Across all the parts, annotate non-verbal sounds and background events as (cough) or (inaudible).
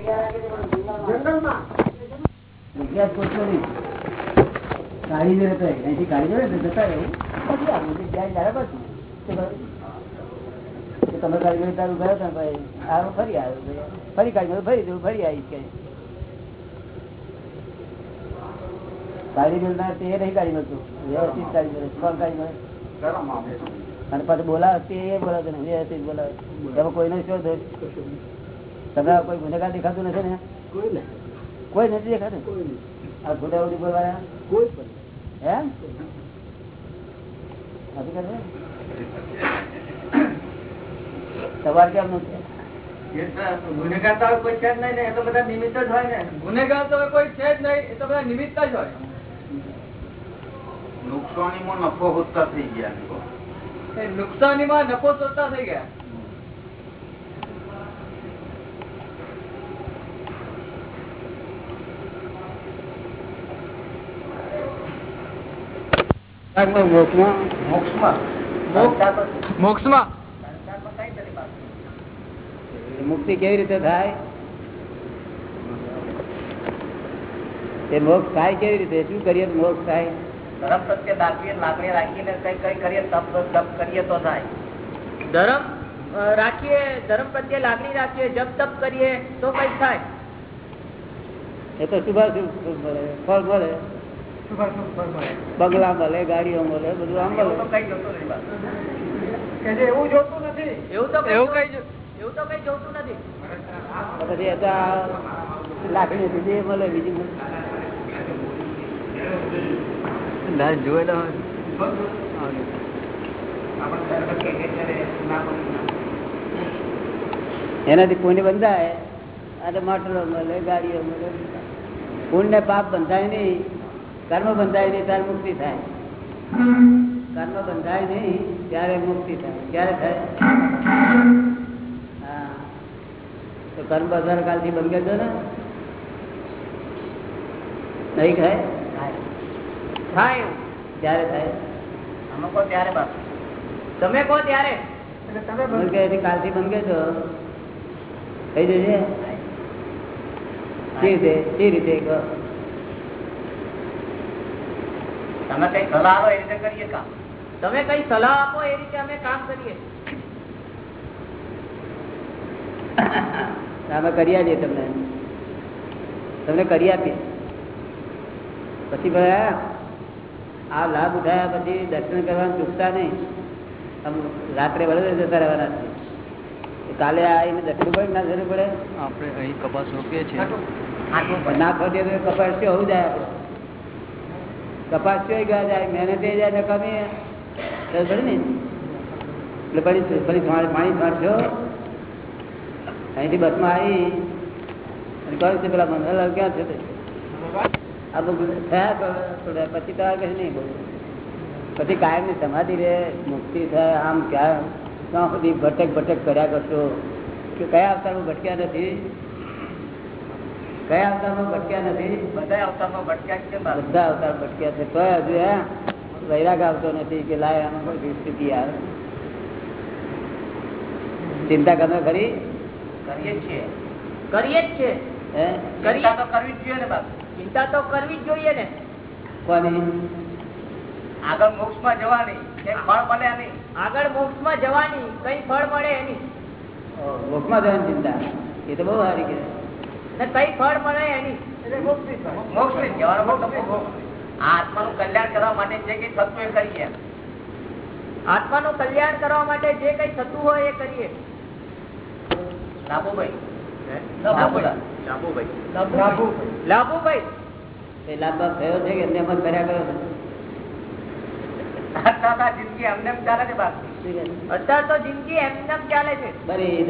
વિજ્ઞાન કાઢી દે તો અહીંથી કાઢી દે જતા રહેવું પછી આવું પછી તમે કાઢી તારું ગયો ને ભાઈ આ ફરી આવ્યો ફરી કાઢી ફરી જવું ફરી આવી કે. કાઢી ગયું ના તે નહીં કાઢી મળતું વ્યવસ્થિત કાઢી મળે કોણ કાઢી મળે અને પાછું બોલાવે તે બોલાવે વ્યવસ્થિત બોલાવે એમાં કોઈનો શું દોષ તમે કોઈ ગુનેગાર દેખાતું નથી ને? કોઈ નથી. દેખાતું? આ ખોટા ઉડી પણ હે? નથી? સવાલ કેમ નથી ગુનેગાર તો કોઈ છે જ નહીં ને એ તો બધા નિમિત્ત જ હોય ને. ગુનેગાર તો કોઈ છે જ નહીં એ તો બધા નિમિત્ત જ હોય. નુકસાનીમાં નફો હોતા થઈ ગયા એ નુકસાનીમાં નફો શોધતા થઈ ગયા. મુક્તિ કેવી રીતે થાય? એ મોક્ષ થાય કેવી રીતે? શું કરીએ તો મોક્ષ થાય? ધર્મ પ્રત્યે દાખવીએ લાગણી રાખીને કઈ કઈ કરીએ તપ તપ કરીએ તો થાય. ધર્મ રાખીએ ધર્મ પ્રત્યે લાગણી રાખીએ જપ તપ કરીએ તો કઈ થાય. એ તો શુભાશુભ મળે ફળ મળે. બંગલા મળે ગાડીઓ મળે બધું આમ તો મળે. એવું જોતું નથી. એવું તો એવું કઈ એવું તો કઈ જોતું નથી. તો પછી એ તો આ લાકડી બીજી મળે. બીજી એનાથી બંધાય? ગાડીઓ મળે પુણ્ય ને પાપ બંધાય નહીં. કર્મ બંધાય નહીં ત્યારે મુક્તિ થાય. કર્મ બંધાય નહીં ત્યારે મુક્તિ થાય. ક્યારે થાય? હા. તો કર્મ બધા કાલથી બંધ કરજો ને. નહીં થાય? થાય. ત્યારે થાય. અમે કહો ત્યારે બાપ. તમે કહો ત્યારે. બંધ કરે કાલથી બંધ કરજો થઈ જશે કઈ રીતે? કઈ રીતે કહો તમે કઈ સલાહ આપો એ રીતે કરીએ કામ? તમે કઈ સલાહ આપો એ રીતે અમે કામ કરીએ. અમે કરી આપીએ તમને. તમને કરી આપીએ. પછી ભાઈ આ લાભ ઉઠાયા પછી દર્શન કરવાનું ચૂકતા નહીં. આમ રાત્રે વડે જતા રહેવાના છે કાલે આવીને દર્શન પડે ના જરૂર પડે? આપણે અહીં કપાસ રોકીએ છીએ. ના ખોટીએ તો કપાસ હોવું જાય આપણે. કપાસ ચોઈ ગયા જાય, મહેનત એ જાય, નકામી પડે ને એટલે ફરી ફરી પાણી છાંટશો અહીંથી બસમાં આવી. અને કહ્યું છે પેલા મંગલ ક્યાં છે આ બધું થયા થોડા પછી તો આગળ નહીં બોલું. પછી કાયમની સમાધિ રે મુક્તિ થાય, આમ ક્યાં ત્યાં સુધી ભટક ભટક કર્યા કરશો. કે કયા અવતારમાં ભટક્યા નથી? કયા અવતારમાં ભટક્યા નથી? બધા અવતારમાં ભટક્યા છે બધા અવતાર ભટક્યા છે. તો હજુ હે? વૈરાગ આવતો નથી કે લાય આમાં કોઈ સ્થિતિ આવે. ચિંતા ગમે ખરી? કરીએ છીએ. કરીએ જ છે હે? ચિંતા તો કરવી જ જોઈએ ને બસ ચિંતા તો કરવી જ જોઈએ ને. કોની? આગળ મોક્ષમાં જવાની. કઈ ફળ મળે નહીં આગળ મોક્ષમાં જવાની. કઈ ફળ મળે એની. મોક્ષમાં જવાની ચિંતા. એ તો બહુ સારી કે ને કઈ ફળ મળે એની. આત્માનું કલ્યાણ કરવા માટે જે કઈ થતું એ કરીએ. આત્માનું કલ્યાણ કરવા માટે જે કઈ થતું હોય એ કરીએ. લાભુભાઈ લાભુભાઈ લાભુભાઈ એ લાભ બાપ થયો છે કે એમને એમ કર્યા કરો છો? અત્યારે જિંદગી એમને ચાલે છે બસ અત્યારે તો જિંદગી એમને ચાલે છે. બરી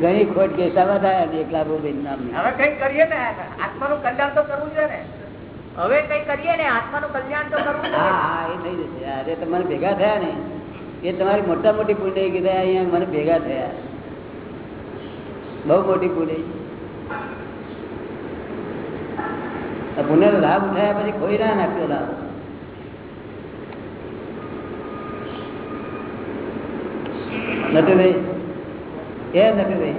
ઘણી ખોટ કેસાવા થયા ને એક લાભુભાઈ નામ. હવે કઈ કરીએ ને આત્માનું કલ્યાણ તો કરવું છે ને. હવે કઈ કરીએ ને આત્માનું કલ્યાણ તો કરવું હા હા એ થઈ જશે. અરે તમારે ભેગા થયા ને. એ તમારી મોટા મોટી પુણ્ય કીધા અહીંયા મને ભેગા થયા. બહુ મોટી પુણ્ય પુણ્યનો લાભ ઉઠાયા પછી કોઈ ના નાખ્યો લાભ. નટુભાઈ એ નથી ભાઈ.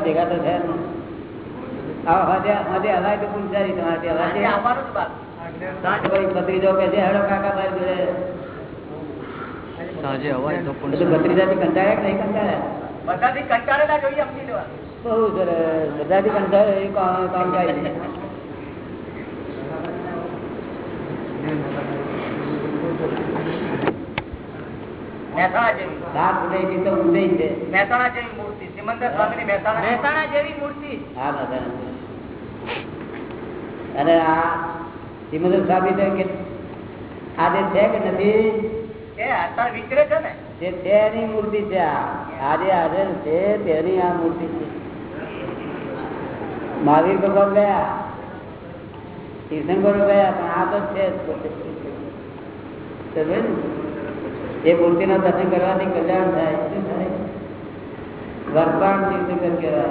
ભેગા તો થયા છે, કંટાળ્યા કે નહીં કંટાળ્યા? બધાથી કંટાળેલા જોઈએ સમજી લેવા બહુ સરસ બધાથી કંટાળે એ કામ થાય છે. મહેસાણા જેવી. છે. છે મૂર્તિ સિમંદર જેવી. મૂર્તિ. હા અને આ સિમંદર સાબિત કે આજે છે કે નથી? એ વિચરે છે ને. તે તેની મૂર્તિ છે આ. આજે હાજર છે તેની આ મૂર્તિ છે. મહાવીર ભગવાન ગયા. તીર્થંકરો ગયા પણ આ તો છે એ મૂર્તિ ને? દર્શન કરવાથી કલ્યાણ થાય. શું થાય? વર્તમાન તીર્થંકર કહેવાય.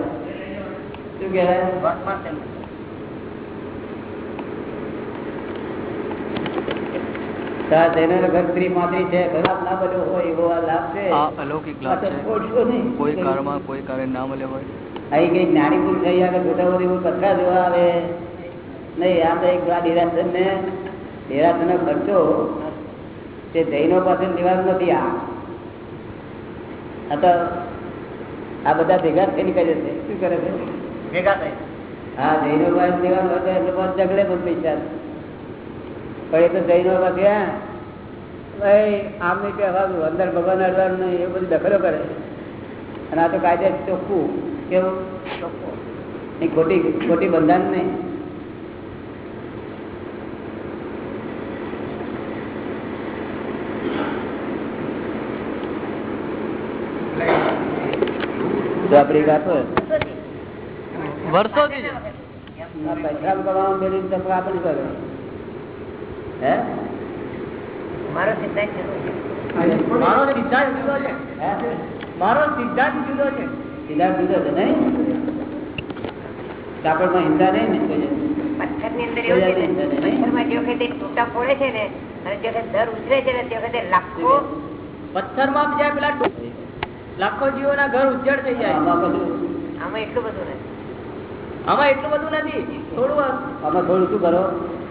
શું કહેવાય? વર્તમાન અલૌકિક લાભ છે. કોઈ કારણ કોઈ કાર્ય ના મળે હોય. અહીં કઈ જ્ઞાની પુરુષ થઈ આગળ છોટા મોટી કોઈ પથરા જોવા આવે? નહીં આ તો એક આ નિરાશન ને નિરાશન નો ખર્ચો તે જૈનો પાસે લેવાનું નથી આ. આ તો આ બધા ભેગા થઈને કરે છે. શું કરે છે? ભેગા થઈ હા જૈનો પાસે લેવાનું હોય તો એટલે બસ ઝઘડે પણ પૈસા. પણ એ તો જૈનો પાસે ભાઈ આમ નહીં કહેવાનું અંદર ભગવાન અડવાનું નહીં એ બધું દખલો કરે અને આ તો કાયદે ચોખ્ખું. કેવું ખોટી ખોટી બંધાણ નહીં. તો આપણી વાતો વર્ષોથી હે? મારો સિદ્ધાંત જુદો છે મારો સિદ્ધાંત જુદો છે. સિદ્ધાંત જુદો છે નહીં. કાપડમાં હિંસા નહીં ને પથ્થરની અંદર એવું છે પથ્થરમાં જે વખતે તૂટા પડે છે ને અને જે વખતે દર ઉછરે છે ને તે વખતે લાખો પથ્થરમાં જાય પેલા લાખો જીવોના ઘર ઉજ્જડ થઈ જાય. આમાં એટલું બધું નથી. આમાં એટલું બધું નથી? થોડું આમાં થોડું શું કરો?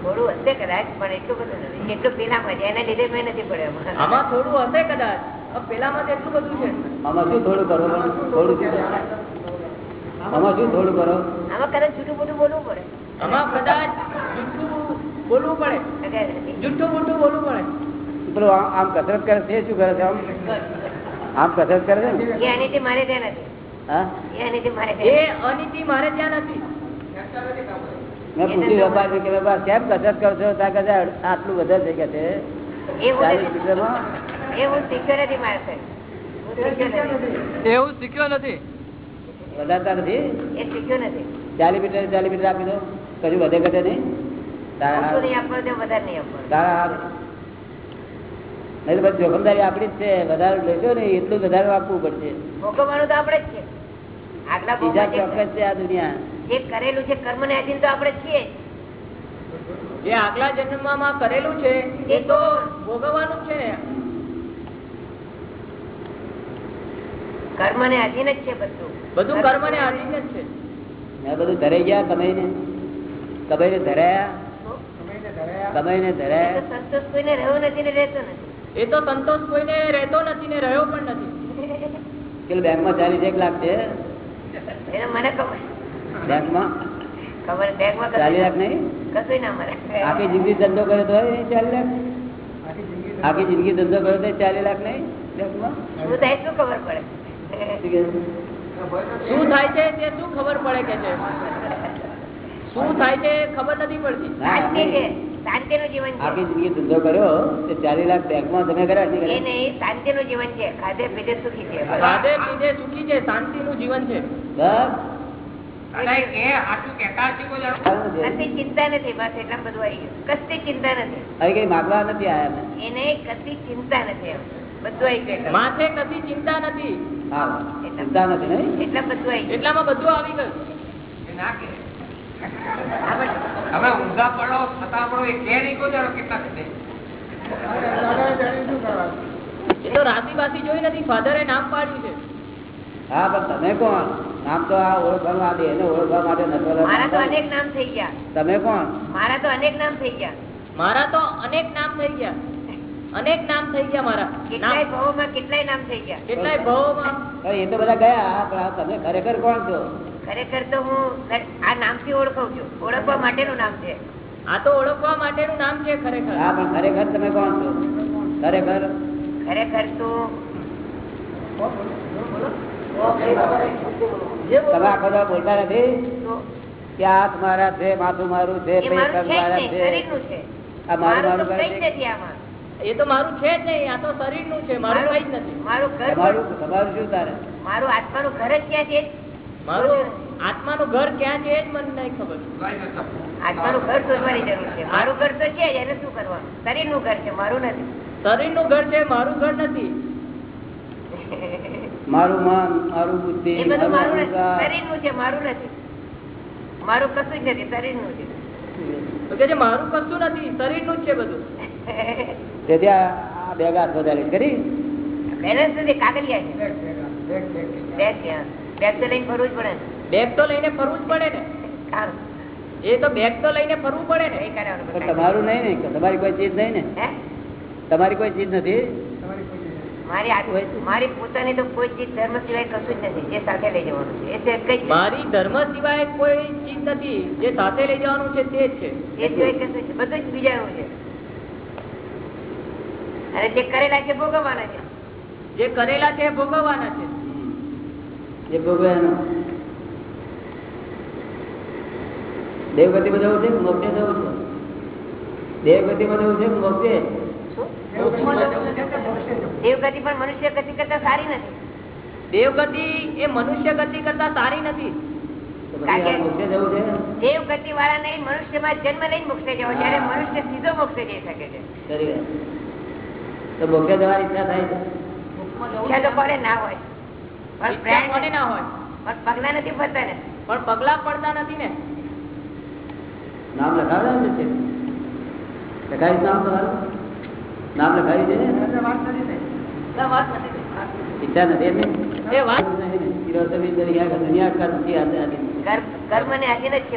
થોડું હશે કદાચ પણ એટલું બધું નથી. એટલું પીના છે એના લીધે મેં નથી પડ્યો. આમાં. થોડું હશે કદાચ. પેલામાં એટલું બધું છે. આમાં શું થોડું કરો થોડું આમાં શું થોડું કરો? આમાં કદાચ જૂઠું મોટું બોલવું પડે. આમાં કદાચ જુઠ્ઠું બોલવું પડે. અગર મોટું બોલવું પડે. પેલું આમ આમ કસરત કરે છે એ શું કરે છે આમ? આમ કસરત કરે છે એ અનિતિ મારે ત્યાં નથી. એ અનિતિ મારે એ ત્યાં મારે ત્યાં નથી. મેં પૂછ્યું વેપાર કે વેપાર કેમ કસરત કરશો? ત્યાં કદાચ આટલું વધારે છે. કે છે શીખ્યો નથી મારે એવું શીખ્યો નથી. વધારતા નથી? એ શીખ્યો નથી. મીટર મીટર આપી દો. કશું વધે ઘટે નહીં? જોખમદારી આપડી જ છે. વધારે લેશો ને એટલું વધારે આપવું પડશે. ભોગવવાનું તો આપણે જ છે. આગલા બીજા ચોક્કસ છે આ દુનિયા. જે કરેલું છે કર્મ ને આધીન તો આપણે જ છીએ. જ. આગલા જન્મમાં કરેલું છે એ તો ભોગવવાનું છે. કર્મ ને આધીન જ છે બધું. બધું કર્મ ને આધીન જ છે. આ બધું ધરાઈ ગયા ધરાયા. ધરાયા. સંતોષ કોઈને રહ્યો નથી ને રહેતો નથી. એ તો સંતોષ કોઈને રહેતો નથી ને રહ્યો પણ નથી. પેલું બેંકમાં ચાલીસ એક લાખ છે. એને મને ખબર. બેંકમાં? ખબર બેંકમાં ચાલીસ લાખ નહીં? કશું ના મળે. આખી જિંદગી ધંધો કર્યો તો ચાલીસ લાખ? આખી જિંદગી ધંધો કર્યો તો ચાલીસ લાખ નહીં? બેંકમાં શું ખબર પડે. શું થાય છે તે શું ખબર પડે કે છે? શું થાય છે ખબર નથી પડતી. શાંતિ નું જીવન છે. આખી જિંદગી ધંધો કર્યો તો ચાલીસ લાખ બેંકમાં તમે કર્યા એ? નહીં શાંતિ નું જીવન છે ખાધે પીધે સુખી છે. પીધે સુખી છે જીવન છે. ચિંતા નથી બધું નથી નથી. એને નથી માથે કશી ચિંતા નથી. ચિંતા નથી નહીં? બધું એટલામાં બધું આવી ગયું. હવે ઊંધા પડો છતાં પડો એ કે નહીં કોઈ દાડો કેટલા રાશિ બાસી જોઈ નથી ફાધરે નામ પાડ્યું છે. હા પણ તમે કોણ? નામ તો આ ઓળખવાનું આ દેહને ઓળખવા માટે મારા તો અનેક નામ થઈ ગયા. તમે કોણ? મારા તો અનેક નામ થઈ ગયા. મારા તો અનેક નામ થઈ ગયા. અનેક નામ થઈ ગયા મારા. કેટલાય ભાવોમાં કેટલાય નામ થઈ ગયા? કેટલાય ભાવોમાં. એ તો બધા ગયા. પણ તમે ખરેખર કોણ છો? ખરેખર તો હું આ નામથી ઓળખું છું. ઓળખવા માટેનું નામ છે. આ તો ઓળખવા માટેનું નામ છે ખરેખર. હા પણ ખરેખર તમે કોણ છો? ખરેખર? ખરેખર તો તમે આખો બોલતા નથી? કે હાથ મારા છે માથું મારું છે મારું મારા છે. આ મારું મારું તો મારું કઈ જ કરે છે. એ તો મારું છે જ નહીં આ તો શરીરનું છે મારું કઈ જ નથી. મારું ઘર તમારું તમારું શું તારે? મારું આત્માનું ઘર જ ક્યાં છે? મારું આત્માનું ઘર ક્યાં છે એ જ મને નહીં ખબર. આત્માનું ઘર શોધવાની જરૂર છે. મારું ઘર તો છે એને શું કરવાનું? શરીરનું ઘર છે મારું નથી. શરીરનું ઘર છે મારું ઘર નથી. મારું મન મારું બુદ્ધિ એ બધું મારું શરીરનું છે મારું નથી. મારું કશું જ નથી શરીરનું છે. તો કે છે મારું કશું નથી શરીરનું જ છે બધું. તેથી આ બે ગાંઠ વધારી કરી? બેલેન્સ નથી કાગળિયા બેગ તો લઈને ફરવું જ પડે ને. બેગ તો લઈને ફરવું જ પડે ને. કામ એ તો બેગ તો લઈને ફરવું પડે ને. નહીં કરવાનું પણ બધાય. તમારું નહીં ને. તમારી કોઈ ચીજ નહીં ને. તમારી કોઈ ચીજ નથી? મારી પોતાની તો કોઈ ચીજ ધર્મ સિવાય કશું જ નથી. જે સાથે લઈ જવાનું છે. એ છે. કઈ મારી ધર્મ સિવાય કોઈ ચીજ નથી. જે સાથે લઈ જવાનું છે તે જ છે. એ સિવાય કશું છે. બધું જ બીજાનું છે. અને જે કરેલા છે ભોગવવાના છે. જે કરેલા છે ભોગવવાના છે. જે ભોગવવાના. દેવગતિ માં જવું છે મોક્ષે જવું છે? દેવગતિ માં જવું છે મોક્ષે દેવગતિ પણ મનુષ્ય ગતિ કરતા સારી નથી. દેવગતિ એ મનુષ્ય ગતિ કરતા સારી નથી. દેવગતિ વાળા નહીં મનુષ્યમાં જન્મ લઈને મોક્ષે જવો જ્યારે મનુષ્ય સીધો મોક્ષે જઈ શકે છે. તો મોક્ષે જવાની ઈચ્છા થાય છે? ઈચ્છા તો પડે ના હોય. પણ ઈચ્છા ના હોય. પણ પગલા નથી પડતા ને. પણ પગલા પડતા નથી ને. નામ લખાવે છે નામ તમારું? નામ લખાવી છે ને? ઈચ્છા નથી એમ ને? એ વાત નહીં દરિયા દુનિયા કર્મથી આઝાદી. કર્મ ને આધીન જ છે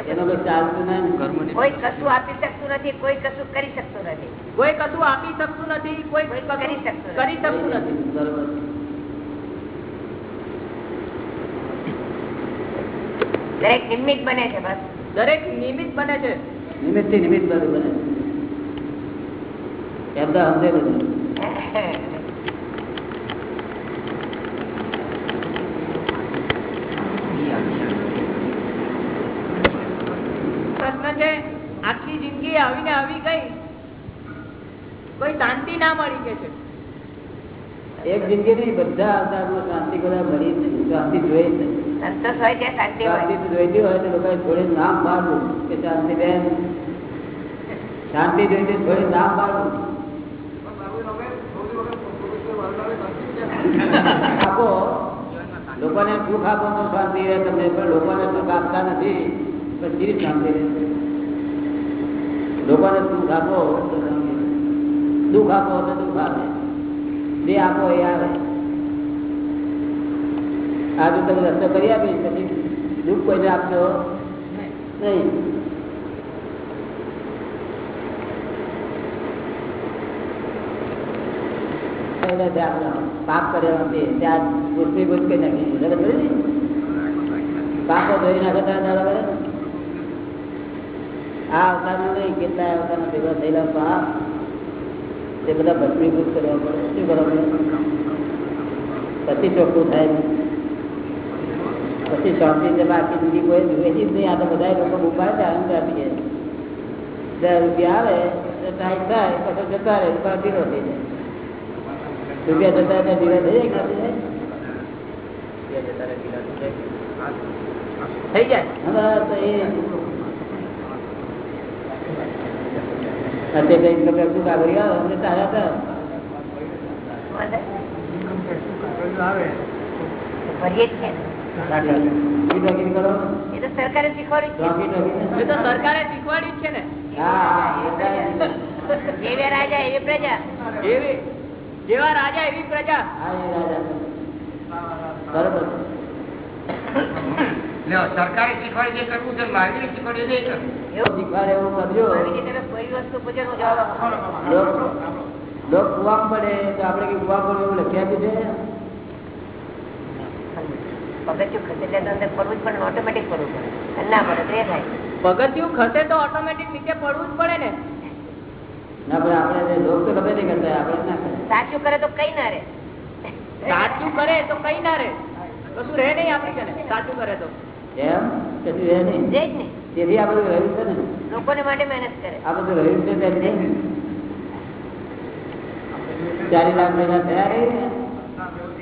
કોઈ કશું આપી શકતું નથી કોઈ કશું કરી શકતું નથી. કોઈ કશું આપી શકતું નથી કોઈ કરી શકતું કરી શકતું નથી. દરેક નિમિત્ત બને છે બસ. દરેક નિમિત્ત બને છે. નિમિત્ત બધું બને એમ તો સમજે બધું. (laughs) પ્રશ્ન છે આખી જિંદગી આવીને આવી ગઈ. કોઈ શાંતિ ના મળી કે છે. એક જિંદગી નહીં બધા અવતારમાં શાંતિ બધા મળી જ નહીં. શાંતિ જોઈ શાંતિ જોઈતી હોય તો લોકોએ થોડી નામ પાડવું કે શાંતિ બેન. શાંતિ જોઈતી થોડી નામ પાડવું. આપો. લોકોને સુખ આપો તો શાંતિ રહે તમને પણ લોકોને સુખ આપતા નથી. પછી શાંતિ રહે? લોકોને સુખ આપો તો. દુઃખ આપો તો દુઃખ આવે જે આપો, એ આવે આજે તમે રસ્તો કરી આપીશ પછી દુઃખ કોઈને આપશો નહીં પાપ કર્યા નથી ત્યાં પુષ્પીભૂત કરી નાખી? પાપો ધોઈ નાખતા. આ અવતારનો નહીં કેટલા અવતારના ભેગા થયેલા પાપ તે બધા ભસ્મીભૂત કરવા પડે શું કરવા પડે પછી ચોખ્ખું થાય પછી શાંતિ છે બાકી બીજી કોઈ વેચી જ નહીં. આ તો બધા લોકો ઉપાય છે આનંદ જાય દસ રૂપિયા આવે તો ટાઈટ થાય પછી જતા રહે પણ ધીરો થઈ જાય. રૂપિયા જતા રહે ધીરો થઈ જાય કે થઈ જાય? થઈ જાય. હવે તો એ અત્યારે કઈ પ્રકાર શું કાગળી આવે અમને તારા હતા. બરોબર. સરકારે શીખવાડે જે કરવું છે મહાવીરે શીખવાડે નહીં કરવું. એવું? શીખવાડે એવું કરજો આવી રીતે તમે કોઈ વસ્તુ પૂછો તો જવાબ આપો. લોક લોક કુવા પડે તો આપણે કઈ કુવા પડે એવું લખી છે પગથિયું ખસેડે તો અંદર પડવું જ પડે ઓટોમેટિક પડવું પડે. ના પડે તો એ થાય. પગથિયું ખસે તો ઓટોમેટિક નીચે પડવું જ પડે ને. ના પણ આપણે લોક તો ખબર નહીં કરતા આપણે ના સાચું કરે તો કઈ ના રે. સાચું કરે તો કઈ ના રે. કશું રહે નહીં આપણી સાચું કરે તો. એમ? કશું રહે નહીં. છે જ ને તેથી આ બધું રહ્યું છે ને. લોકોને માટે મહેનત કરે. આ બધું રહ્યું છે ચારી લાખ ભેગા થયા નહીં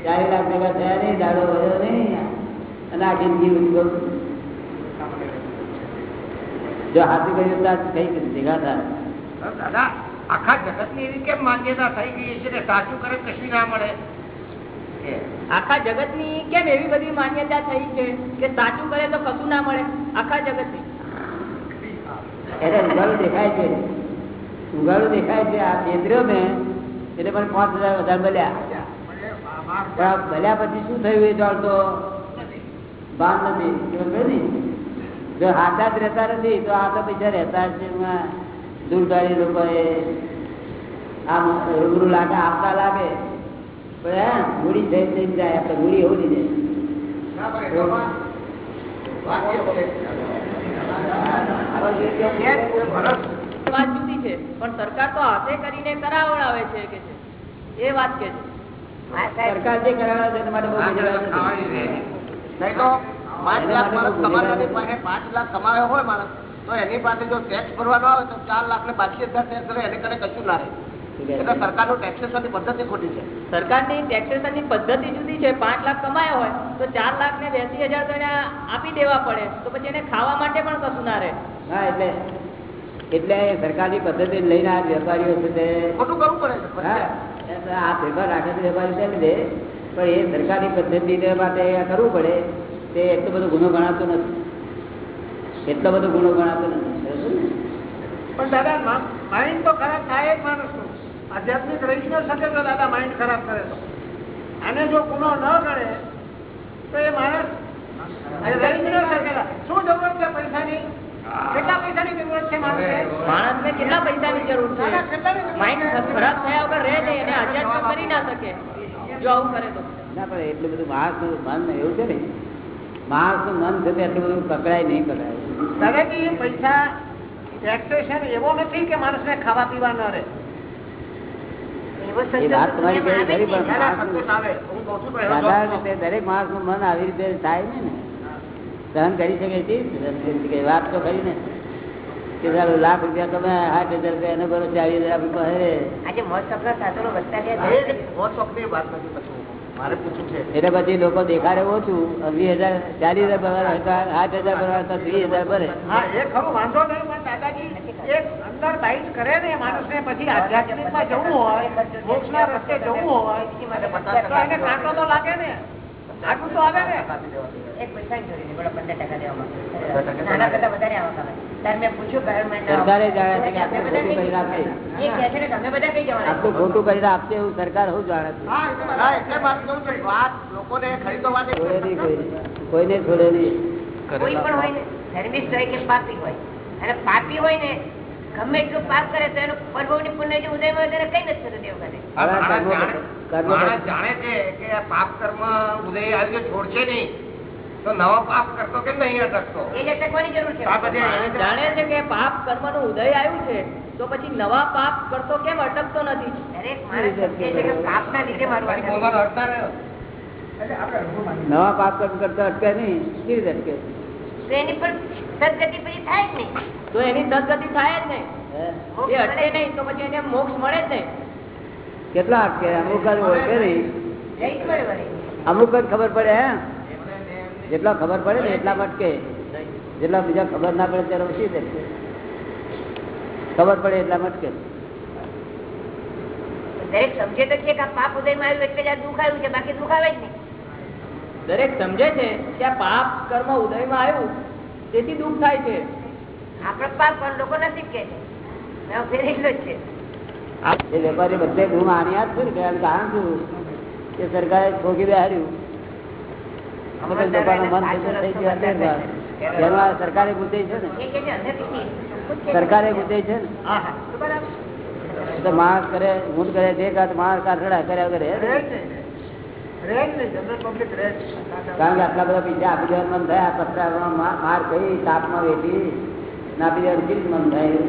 ચારી લાખ ભેગા થયા નહીં દાડો વધ્યો નહીં. અને આ જિંદગી ઉજવો જો હાથું કર્યું તો કઈ ભેગા થાય. દાદા આખા જગતની એવી કેમ માન્યતા થઈ ગઈ છે સાચું કરે કશું ના મળે. આખા જગતની કેમ એવી બધી માન્યતા થઈ છે કે સાચું કરે તો કશું ના મળે? આખા જગતની દેખાય છે. ઉગાડું દેખાય છે આ કેન્દ્રીય મેં એટલે પણ પાંચ હજાર વધારે મળ્યા પણ પછી શું થયું એ જાણતો? ભાન નથી? જો હાથા જ રહેતા નથી, તો આ તો પૈસા રહેતા છે. દૂરગાડી લોકોએ આમ રૂબરૂ લાગે, આપતા લાગે. મૂડી થઈ થઈ જાય આપણે મૂડી હોવી દે વાત જુદી છે પણ સરકાર તો હાથે કરીને કરાવડાવે છે કે છે. એ વાત કે છે. સરકાર જે છે. નહીં તો પાંચ લાખ માણસ કમાવાની પાસે પાંચ લાખ કમાયો હોય માણસ. તો એની પાસે જો ટેક્સ ભરવાનો આવે તો ચાર લાખ ને બાકી હજાર ટેક્સ એને કને કશું ના રહે. સરકારનું ટેક્સેશન પદ્ધતિ ખોટી છે. સરકારની ટેક્સેશન પદ્ધતિ જુદી છે. પાંચ લાખ કમાયો હોય તો ચાર લાખ ને બેસી હજાર તો એને આપી દેવા પડે. તો પછી એને ખાવા માટે પણ કશું ના રહે. હા એટલે એટલે સરકારની પદ્ધતિ લઈને આ વેપારીઓ છે તે ખોટું કરવું પડે આ ફેરફાર રાખે છે વેપારી ચાલી દે પણ એ સરકારની પદ્ધતિ માટે કરવું પડે. તે એટલો બધો ગુનો ગણાતો નથી. એટલો બધો ગુનો ગણાતો નથી. પણ દાદા માઇન્ડ તો ખરાબ થાય જ માણસનું આધ્યાત્મિક રહી ન શકે તો દાદા માઇન્ડ ખરાબ કરે તો. આને જો ગુનો ન ગણે તો એ માણસ રહી જ ન શકે શું જરૂરત છે પૈસાની? કેટલા પૈસાની જરૂરત છે માણસને? માણસને કેટલા પૈસાની જરૂર છે? માઇન્ડ ખરાબ થયા વગર રહે નહીં એને આધ્યાત્મ કરી ના શકે. જો આવું કરે તો. ના પણ એટલું બધું માણસનું મન એવું છે ને માણસનું મન છે એટલું બધું પકડાય નહીં પકડાય દાદાજી પૈસા ટેક્સેશન એવો નથી કે માણસને ખાવા પીવા ન રહે. એવો માણસ દરેક માણસનું મન આવી રીતે થાય ને ને. સહન કરી શકે વાત તો ખરી ને. કે ચાલો લાખ રૂપિયા તમે આઠ હજાર રૂપિયા એને ભરો ચાલીસ હજાર રૂપિયા આજે મોજ શોખના સાધનો વધતા ગયા મોત. મોજ વાત નથી એટલે પછી લોકો દેખાડે ઓછું વીસ હજાર ચાલીસ હજાર ભરવા આઠ હજાર ભરવા હોય તો ત્રીસ હજાર ભરે. હા એ ખરો વાંધો નહીં પણ દાદાજી એક અંદર બાઈટ કરે ને માણસને પછી આધ્યાત્મિકમાં જવું હોય મોક્ષના રસ્તે જવું હોય તો એને કાંટો તો લાગે ને. આટલું તો આવે ને? એક પૈસાની ચોરી નહીં, બોલો પંદર ટકા દેવા માંગે. નાના કરતા વધારે આવક આવે. ત્યારે પૂછ્યું ગવર્મેન્ટના સરકારે જાણે છે કે તમે આટલું બધા ખોટું કરીને આપશે એ કહે છે ને તમે બધા કઈ જવાના? આટલું ખોટું કરીને આપશે એવું સરકાર હું જાણે કોઈને છોડે નહીં. કોઈ પણ હોય ને ધર્મિષ્ઠ હોય કે પાપી હોય. અને પાપી હોય ને ગમે એટલું પાપ કરે તો એનું પ્રભુની પુણ્ય જે ઉદયમાં કઈ નથી થતું દેવ કરે જાણે- છે કે આ પાપ કર્મ ઉદય આવ્યો છોડશે નહીં. તો નવો પાપ કરતો કેમ નહીં અટકતો એ અટકવાની જરૂર છે. આ બધી માણસ જાણે છે કે પાપ કર્મનો ઉદય આવ્યું છે તો પછી નવા પાપ કરતો કેમ અટકતો નથી? દરેક માણસ લીધે અર્થ ના રહ્યો. નવા પાપ કરતા અટકે નહીં કેવી રીતે અટકે? એની પર સદગતિ પછી થાય જ નહીં. તો એની સદગતિ થાય જ નહીં. એ અટકે નહીં તો પછી એને મોક્ષ મળે જ નહીં. કેટલાક કે અમુક જ ઓળખે નહીં. અમુક જ ખબર પડે હે? જેટલા ખબર પડે ને એટલા અટકે. જેટલા બીજા ખબર ના પડે ત્યારે ઓછી જ ખબર પડે એટલા અટકે. દરેક સમજે તો છે કે આ પાપ ઉદયમાં આવ્યું એટલે જ આ દુઃખ આવ્યું છે બાકી દુઃખ આવે જ નહીં. દરેક સમજે છે કે આ પાપ કર્મ ઉદયમાં આવ્યું તેથી દુઃખ થાય છે. આપણે પાપ પણ લોકો નથી કે છે. વેપારી બધે ગુમ આણ્યા જ છે ને કારણ શું કે સરકારે ઠોકી બેહાડ્યું સરકારે મુદ્દે છે ને. સરકારે મુદ્દે છે ને? માણસ કરે હું કરે જે કાંત માણસ કાઠડા કર્યા વગર. કારણ કે આટલા બધા પૈસા આપી દેવા મન થયા પથરામાં માર કઈ તાપમાં વેઠી ના બીજા દેવાનું મન થાય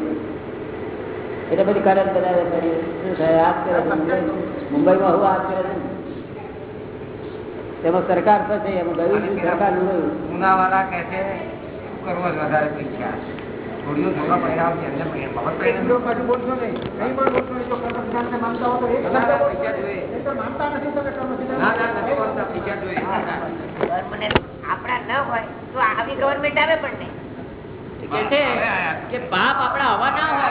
એટલે બધી કરે જ બધા વેપારીઓ. શું થાય આ કરે મુંબઈ- મુંબઈમાં હું કરે ને. તેમાં સરકાર થશે એમાં ગયું શું સરકારનું ગયું ઉનાવાળા કે છે શું કરવો વધારે પૈસા થોડીઓ થોડા પરિણામ છે એમને પરિણામ બાબત એક પરિણામ જો પાછું બોલશો નહીં નહીં પણ બોલશો નહીં તો કર્મ સિદ્ધાંતને માનતા હો તો એક ના, ના, શબ્દ બોલશો. પૈસા જોઈએ. નહીં તો માનતા નથી તમે કર્મ સિદ્ધાંત. ના ના નથી બોલતા પૈસા જોઈએ ગવર્મેન્ટને આપણા ન હોય તો આવી ગવર્મેન્ટ આવે પણ નહીં કે છે કે પાપ આપણા હવા ના હોય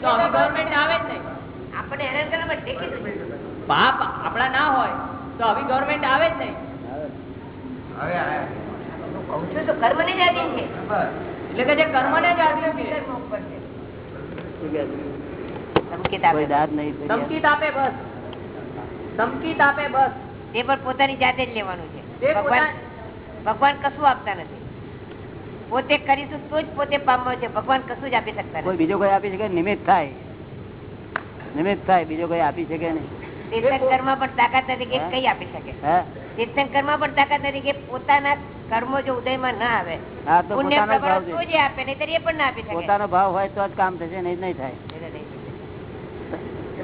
તો આવી ગવર્મેન્ટ આવે જ નહીં. આપણે હેરાન કરવા માટે કીધું પાપ આપણા ના હોય તો આવી ગવર્મેન્ટ આવે જ નહીં. કહું છું તો જ આધીન છે. એટલે કે જે જ આધીન છે. આપે. ધમકીત બસ. ધમકીત આપે બસ. તે પણ પોતાની જાતે જ લેવાનું છે. ભગવાન ભગવાન કશું આપતા નથી. પોતે કરીશું તો જ પોતે પામવા છે. ભગવાન કશું જ આપી શકતા કોઈ બીજો કોઈ આપી શકે? નિમિત્ત થાય. નિમિત્ત થાય. બીજો કોઈ આપી શકે નહીં. તીર્થંકરમાં પણ તાકાત નથી કે કઈ આપી શકે. તીર્થંકરમાં પણ તાકાત નથી કે પોતાના કર્મો જો ઉદયમાં ના આવે પુણ્ય પોતાનો ભાવ તો જ આપે નહીં એ પણ ના આપી શકે. પોતાનો ભાવ હોય તો જ કામ થશે નહીં નહીં થાય.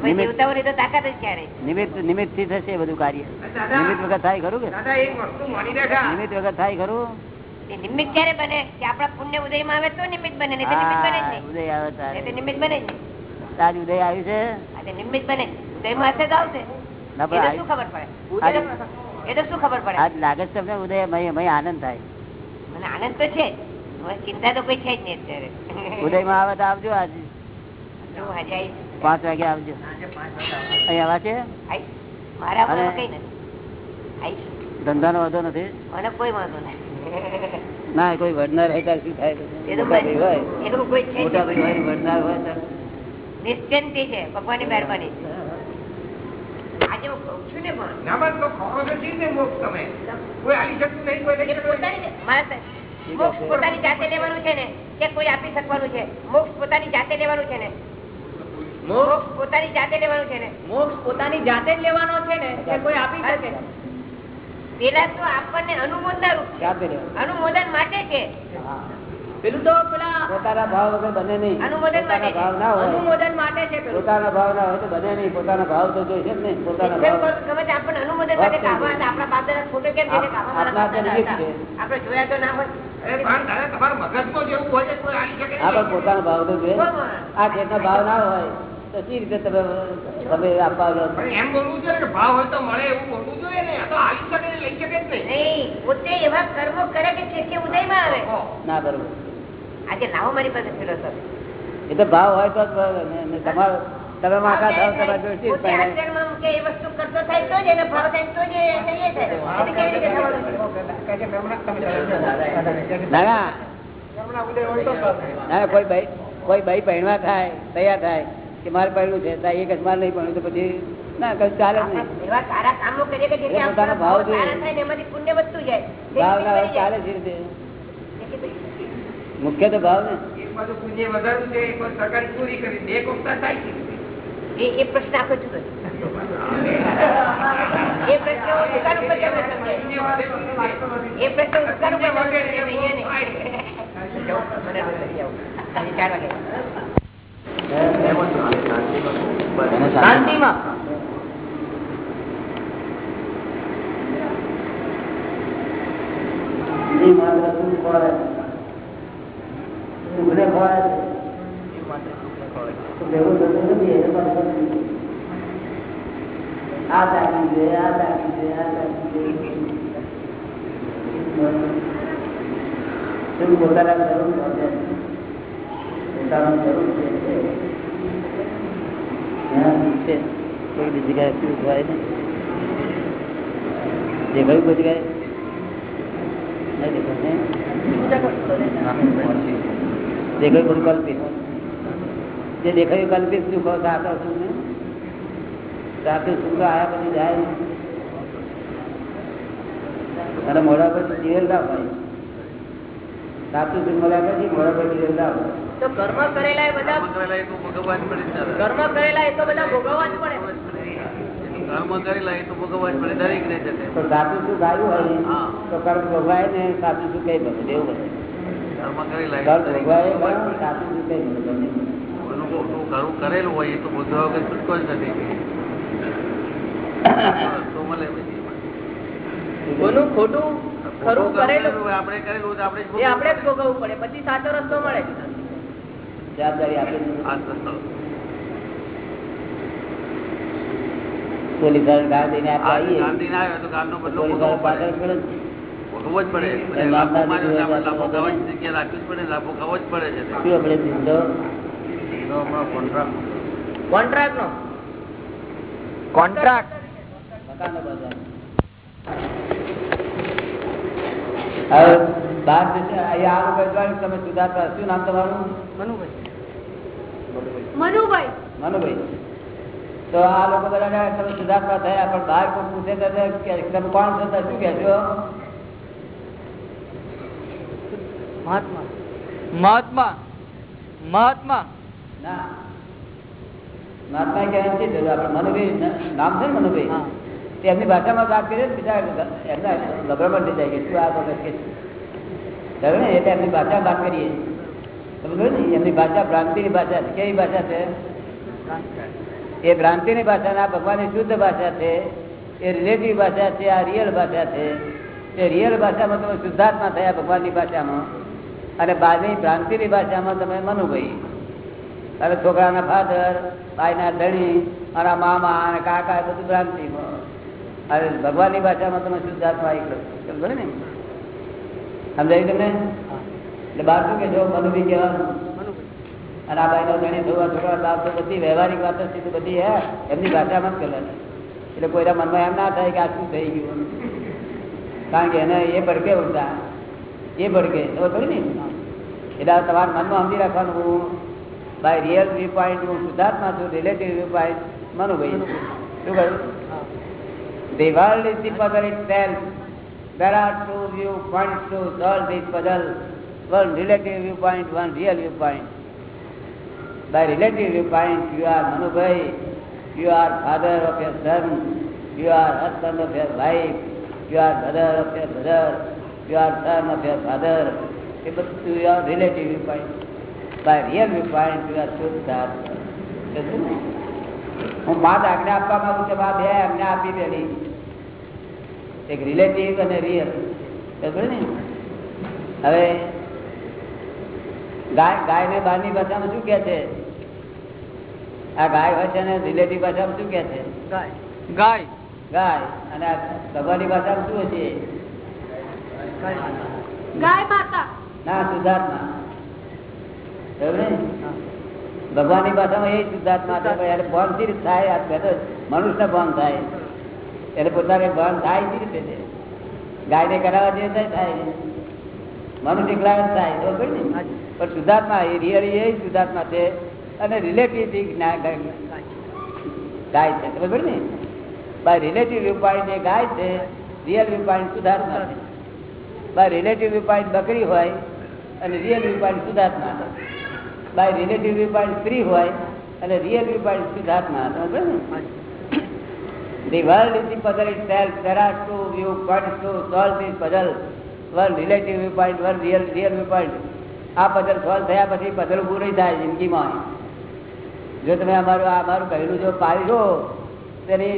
નિમિત્ત તો તાકાત જ ક્યારે નિમિત્તથી થશે બધું કાર્ય. નિમિત્ત થાય ખરું કે? દાદા એક વસ્તુ માની બેઠા. નિમિત્ત વગર થાય ખરું? નિમિત્ત ક્યારે બને? કે આપણા પુણ્ય ઉદયમાં આવે તો નિમિત્ત બને નહીં નિમિત્ત બને જ નહીં. ઉદય આવે તારે. નિમિત્ત બને જ નહીં. તાજ ઉદય આવ્યું છે? આ નિમિત્ત બને ઉદયમાં હશે તો આવશે. શું ખબર પડે? એ તો શું ખબર પડે? આજ લાગે છે તમને ઉદય મય મય આનંદ થાય. મને આનંદ તો છે હવે ચિંતા તો કોઈ છે જ નહીં અત્યારે. ઉદયમાં આવે તો આવજો આજ. આજે પાંચ વાગે આવજો. અહીંયા આવા છે? મારા કઈ નથી. ધંધાનો વધો નથી? મને કોઈ વાંધો નહીં ના કોઈ વડનાર હોય. ત્યારે શું થાય મોટા ભાઈ હોય વડનાર હોય નિશ્ચિંતી છે ભગવાનની મહેરબાની મોક્ષ પોતાની જાતે લેવાનું છે ને કે કોઈ આપી શકવાનું છે? મોક્ષ પોતાની જાતે લેવાનું છે ને? મોક્ષ? પોતાની જાતે લેવાનું છે ને? મોક્ષ પોતાની જાતે જ લેવાનો છે ને કે કોઈ આપી શકે? પેલા તો આપણને અનુમોદન રૂપ છે જાતે અનુમોદન માટે છે પેલું તો પેલા પોતાના ભાવ વગર બને નહીં. અનુમોદન માટે પોતાના ભાવ ના હોય. અનુમોદન માટે છે પોતાના ભાવ ના હોય તો બને નહીં. પોતાના ભાવ તો જોઈશે જ નહીં. પોતાના ભાવ ગમે તે આપણને અનુમોદન માટે આપણા ફોટો કેમ છે? છે. જોયા તો ના હોય. છે. પોતાનો ભાવ તો જોઈએ. આ જેટલો ભાવ ના હોય તો કઈ રીતે તમે તમે આપવા એમ બોલવું જોઈએ ભાવ હોય તો મળે એવું બોલવું જોઈએ ને આ તો આવી શકે લઈ શકે જ નહીં. નહીં પોતે એવા કર્મો કરે કે ચેકે ઉદયમાં આવે. ના બરોબર. આજે લાવો મારી પાસે ફિલોસોફી એ તો ભાવ હોય તો તમારો તમે મૂકે એ વસ્તુ કરતો થાય તો જ એને ભાવ થાય તો જ એને એ થાય એ કેવી રીતે થવાનું? છે? કહે છે કર્મના તમે દાદાને ના કોઈ ભાઈ કોઈ ભાઈ પહેણવા થાય તૈયાર થાય કે મારે પહેરવું છે એક જ મારે નહીં ભણવું તો પછી ના કઈ ચાલે નહીં. મુખ્ય તો ભાવ ને. એ એ પ્રશ્ન એ પ્રશ્ન દુકાન ઉપર. એ દુકાન ઉપર સમજાવીશ, અહીંયા નહીં. જવું, માત્ર શું ખોળે? એ ખોળે ભેગું થતું નથી, એને પાછું આ તાકી છે, આ તાકી છે, આ તાકી છે. પોતાના જરૂર છે પોતાનું જરૂર કોઈ બી જગ્યાએ શું થાય ને? દેખાયું કોઈ જગ્યાએ દેખાયું બધું કલ્પિત. જે દેખાયું કલ્પિત સુખ સાચા સુખ ને સાચું સુખ તો આયા પછી જાય. અને મોડા પછી જીવેલ ના હોય. સાચું સુખ મળ્યા પછી મોડા પછી જીવેલ ના હોય. તો કર્મ કરેલા એ બધા કર્મ કરેલા એ તો બધા ભોગવવા જ પડે. કર્મ તો ભોગવવા જ પડે દરેક ને જતે તો સાચું સુખ આવ્યું હોય? તો કર્મ ભોગવાય ને સાચું સુખ કઈ બને એવું બને કર્મ કરેલા એ કર્મ દરેક ભોગવાય ભોગવવા જ બને, પડે. સાચું સુખ કઈ બને બને. કોઈનું ખોટું ઘણું કરેલું હોય એ તો ભોગવવા વગર છૂટકો જ નથી. તો મળે કોનું ખોટું ખરું કરેલું. હોય, આપણે કરેલું તો આપણે આપણે જ ભોગવવું ભોગવવું પડે. પછી સાચો રસ્તો મળે. જવાબદારી આપી આ રસ્તો. પોલીસવાળા ગાળ દઈને તમે સુધારતા? શું નામ તમારું? મનુભાઈ. મનુભાઈ. મનુભાઈ. તો આ લોકો બધા તમે સુધારતા થયા પણ બહાર કોઈ પૂછે તો કે તમે કોણ છો? તો શું કહેશો મહાત્મા. મહાત્મા. ના. મહાત્મા કહેવાની શી જરૂર આપણે મનુભાઈ ન- નામ છે ને મનુભાઈ? તે એમની ભાષામાં વાત કરીએ ને બીજા એમના ગભરામણ થઈ જાય કે શું આ વખત કે છે? ખબર ને એટલે એમની ભાષામાં વાત કરીએ. સમજો ને એમની ભાષા ભ્રાંતિની ભાષા છે કેવી ભાષા છે? એ ભ્રાંતિની ભાષા ના ભગવાનની શુદ્ધ ભાષા છે એ રિલેટિવ ભાષા છે આ રિયલ ભાષા છે. એ રિયલ ભાષામાં તમે શુદ્ધાત્મા થયા ભગવાનની ભાષામાં અને બહારની ભ્રાંતિની ભાષામાં તમે મનુભાઈ. અને છોકરાના ફાધર ભાઈના ધણી મારા મામા અને કાકા એ બધું ભ્રાંતિમાં. અને ભગવાનની ભાષામાં તમે શુદ્ધાત્મા એક સમજો ને? સમજાવી તમને? એટલે બાજુ કે જો મનુભાઈ કહેવાનું. અને આ ભાઈ ધણી થવા છોકરા લાભ તો બધી વ્યવહારિક વાતો છે બધી હે એમની ભાષામાં જ કરવાની એટલે કોઈના મનમાં એમ ના થાય કે આ શું થઈ ગયું કારણ કે એને એ ભડકે ઉડતા એ ભડકે. ખબર પડી ને? એટલે તમારા મનમાં સમજી રાખવાનું. હું બાય રિયલ વ્યૂ પોઈન્ટ હું શુદ્ધાર્થમાં છું રિલેટિવ વ્યૂ પોઈન્ટ મનુભાઈ શું કહ્યું? The world is the puzzle itself. There are two viewpoints to solve this puzzle. One relative viewpoint, one real viewpoint. By relative viewpoint, you are Manubhai, you are father of your son, you are husband of your wife, you are brother of your brother, you are son of your father. એ બધું your relative viewpoint. By real viewpoint, you are Shuddha. સમજ્યું ને? હું પાંચ આજ્ઞા આપવા માંગુ છું આ બે આજ્ઞા આપી પેલી એક રિલેટિવ અને રિયલ ખબર ને હવે ગાય ગાયને બહારની ભાષામાં શું કે છે આ ગાય હોય છે ને રિલેટિવ ભાષામાં શું કે છે? ગાય. ગાય. અને આ ભગવાનની ભાષામાં શું છે ગાય માતા. ના ને ભગવાનની ભાષામાં એ શુદ્ધાત્મા એટલે ભાન સી થાય? મનુષ્ય ભાન થાય. એટલે પોતાને ભાન થાય સી રીતે છે? ગાયને કરાવવા જેવું થાય. મનુષ્ય એકલા થાય. બરોબર ને? પણ શુદ્ધાત્મા એ રિયલી એ શુદ્ધાત્મા છે. અને રિલેટિવ ગાય છે બરાબર ને બાય રિલેટિવ રૂપાણી જે ગાય છે રિયલ રૂપાણી શુદ્ધાત્મા છે બાય રિલેટિવ રૂપાણી બકરી હોય અને રિયલ વ્યૂ પોઈન્ટ શુદ્ધાત્મા બાય રિલેટિવ રૂપાણી સ્ત્રી હોય અને રિયલ રૂપાણી પોઈન્ટ હતા બરાબર ને The world is the puzzle itself. There are two viewpoints to solve this puzzle. One relative viewpoint, one real real viewpoint. આ puzzle સોલ્વ થયા પછી puzzle ઊભું નહીં થાય જિંદગીમાં જો તમે અમારું આ અમારું કહેલું જો પાડશો તેની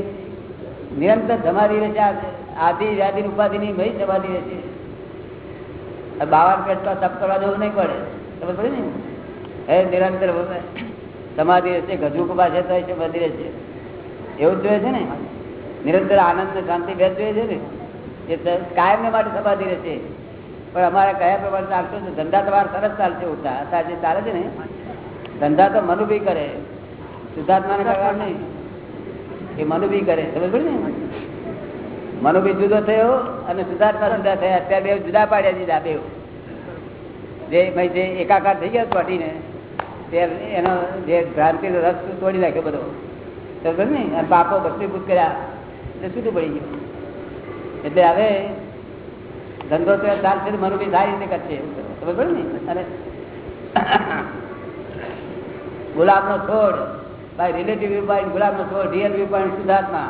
નિરંતર સમાધિ રહેશે આધી વ્યાધિ ઉપાધિની ભય સમાધિ રહેશે. બાવન પેટ તપ કરવા જવું નહીં પડે. ખબર પડે ને? હે, નિરંતર સમાધિ રહેશે, ગજુક પાસે તો એ સમાધિ રહેશે. એવું જોઈએ છે ને? નિરંતર આનંદ ને શાંતિ ભેદ જોઈએ છે ને? એ કાયમને માટે સમાધિ રહેશે. પણ અમારે કયા પ્રમાણે ચાલશે? ધંધા તમારે સરસ ચાલશે ઉઠા અત્યારે જે ચાલે છે ને? ધંધા તો મનુભી કરે. શુદ્ધાત્માને કરવા નહીં. એ મનુભી કરે, ખબર પડે ને? મનુભી જુદો થયો અને શુદ્ધાત્મા જુદા થયા. અત્યારે બે જુદા પાડ્યા દીધા બે. જે ભાઈ જે એકાકાર થઈ ગયો ચોટીને, તે એનો જે ભ્રાંતિ રસ તોડી નાખ્યો બધો. ખબર ને? અને પાપો ભસ્મીભૂત કર્યા. એટલે છૂટું પડી ગયું. એટલે હવે ધંધો તો ચાલશે મનુભી સારી રીતે કરશે. ખબર પડે ને? અને (coughs) ગુલાબનો છોડ બાય રિલેટિવ વ્યૂ પોઈન્ટ ગુલાબનો છોડ રિયલ વ્યૂ પોઈન્ટ શુદ્ધાત્મા.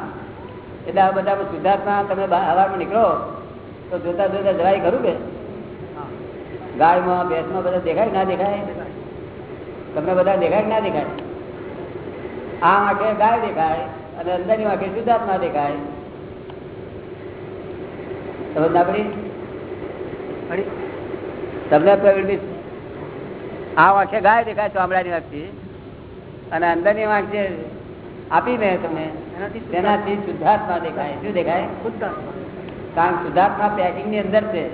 એટલે આ બધા સિદ્ધાર્થના તમે હવામાં નીકળો તો જોતા જોતા જવાય ખરું કે? ગાયમાં ભેંસમાં બધા દેખાય ના દેખાય? તમને બધા દેખાય ના દેખાય? આ આંખે ગાય દેખાય અને અંદરની આંખે સિદ્ધાર્થના દેખાય. સમજ ના પડી? તમને પ્રવીણભાઈ આ આંખે ગાય દેખાય ચોમડાની વાંખથી અને અંદરની વાંક જે આપીને તમે તેનાથી શુદ્ધાત્મા દેખાય. શું દેખાય? કારણ શુદ્ધાત્મા પેકિંગની અંદર છે.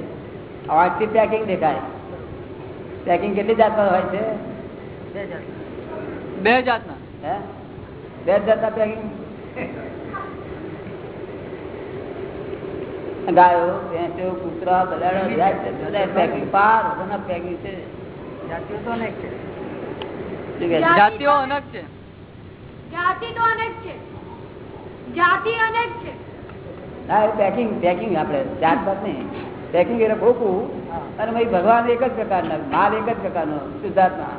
વાંચથી પેકિંગ દેખાય. પેકિંગ કેટલી જાતમાં હોય છે? બે જાતના. હે? બે જાતના પેકિંગ ગાયો ભેંસો કૂતરા બલાડો બધા પેકિંગ પાર પેકિંગ છે. શું તો છે? જાતિઓ અલગ છે. જાતિ તો અનેક છે. જાતિ અનેક છે. હા પેકિંગ પેકિંગ આપણે જાત પાત નહીં. પેકિંગ એટલે ખોખું. અને ભાઈ ભગવાન એક જ પ્રકારના માલ એક જ પ્રકારનો શુદ્ધાત્મા.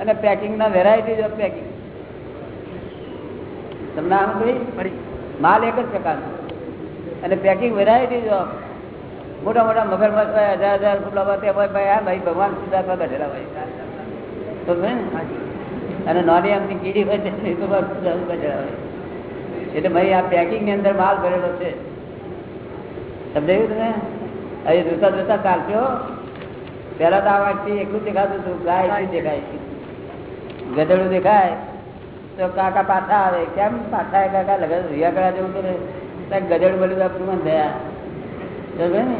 અને પેકિંગના વેરાયટીઝ ઓફ પેકિંગ તમને આમ ભાઈ માલ એક જ પ્રકારનો. અને પેકિંગ વેરાયટી ઓફ મોટા મોટા મગરમચ્છ હોય હજાર હજાર ફૂટલા હોય તે હોય ભાઈ હા ભાઈ ભગવાન શુદ્ધાત્મા બેઠેલા હોય. અને નાની આમની કીડી હોય તે એટલે ભાઈ, આ પેકિંગની અંદર માલ ભરેલો છે. સમજાયું તમે હવે જોતા જોતા ચાલશો પેલા તો આ વાંચથી એકલું દેખાતું હતું, ગાય એટલી દેખાય? ગધેડું દેખાય. તો કાકા પાછા આવે. કેમ? પાછા આવે કાકા લગન રિયા કરા જવું કરે. ત્યાં ગધેડું બધું શ્રીમંત થયા. સમજે ને